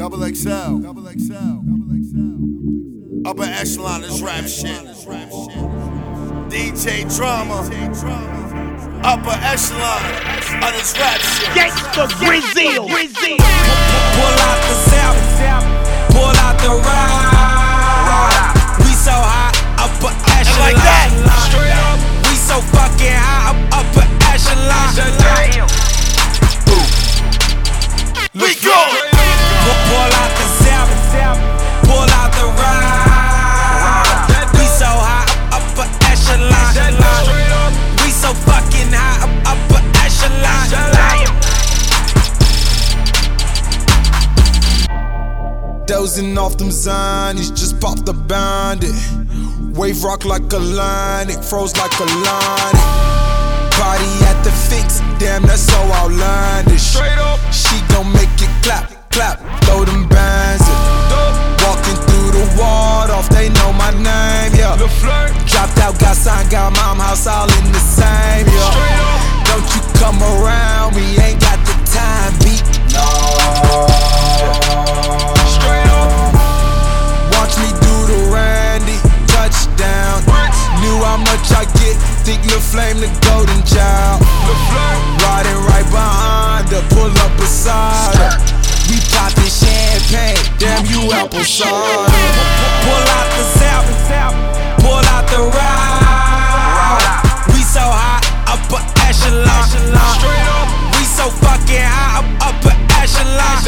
Double XL. Double XL. Upper echelon is rap shit. DJ drama. Upper echelon of this rap shit. Gangsta Grillz. Dozing off them zonies, just popped the bandit. Wave rock like a line, it froze like a line. Party at the fix, damn, that's so outlandish. Straight up, she gon' make it clap, clap, throw them bands in. Walking through the ward off, they know my name, yeah. Dropped out, got signed, got mom house all in the same, yeah. Don't you come around me, ain't got how much I get. Think Lil Flame the golden child. Riding right behind her, pull up beside her. We poppin' champagne, damn you apple cider. Pull out the south, pull out the ride. We so high, upper echelon. We so fucking high, up upper echelon.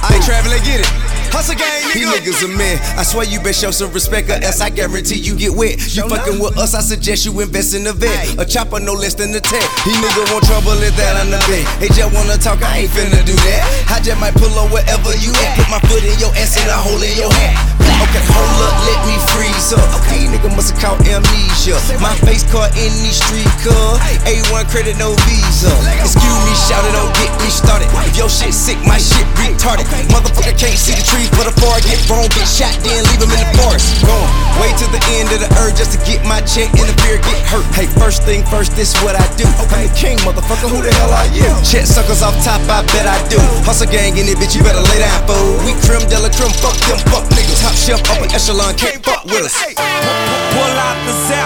I ain't traveling, get it. Hustle gang, nigga. These niggas a man. I swear you best show some respect, or else I guarantee you get wet. You fucking with us, I suggest you invest in a vet. A chopper no less than a tech. He nigga want trouble, is that on the bed. They just wanna talk, I ain't finna do that. I just might pull up wherever you at. Put my foot in your ass and a hole in your hat. Okay, hold up, let me freeze up. These nigga must have caught amnesia. My face caught in these street cuz. A1 credit, no visa. Excuse me, shout it, don't get me started. If your shit sick, my shit retarded. Motherfucker can't see the trees, but before I get wrong, get shot, then leave him in the forest. Going way to the end of the earth just to get my check and the beer get hurt. Hey, first thing first, this what I do. I'm the king, motherfucker, who the hell are you? Check suckers off top, I bet I do. Hustle gang in it, bitch, you better lay down, fool. We creme de la creme, fuck them, fuck niggas. Top shelf, upper echelon, can't fuck with us. Pull out the south,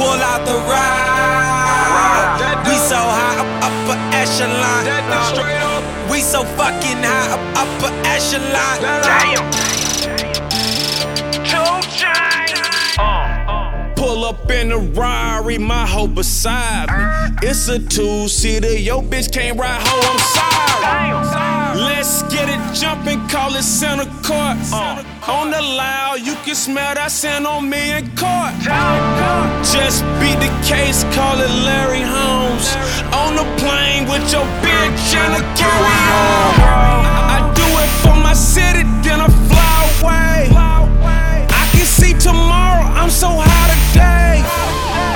pull out the ride. We so high, up upper echelon. We so fucking high, up upper echelon. Damn. Pull up in a Rari, my hoe beside me. It's a two seater, your bitch can't ride hoe, I'm sorry. Let's get it jumping, call it center court. On the loud, you can smell that scent on me in court. Just beat the case, call it Larry Holmes. On the plane with your bitch and a carry on. I do it for my city, then I fly away. I can see tomorrow, I'm so high today.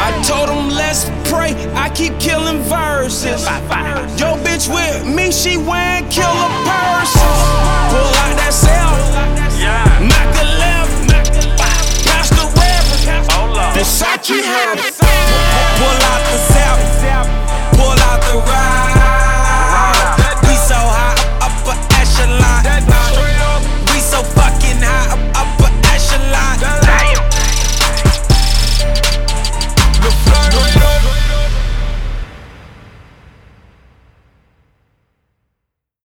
I told him, let's pray. I keep killing verses. Yo, bitch with me, she wearing killer She had a soul. Pull out the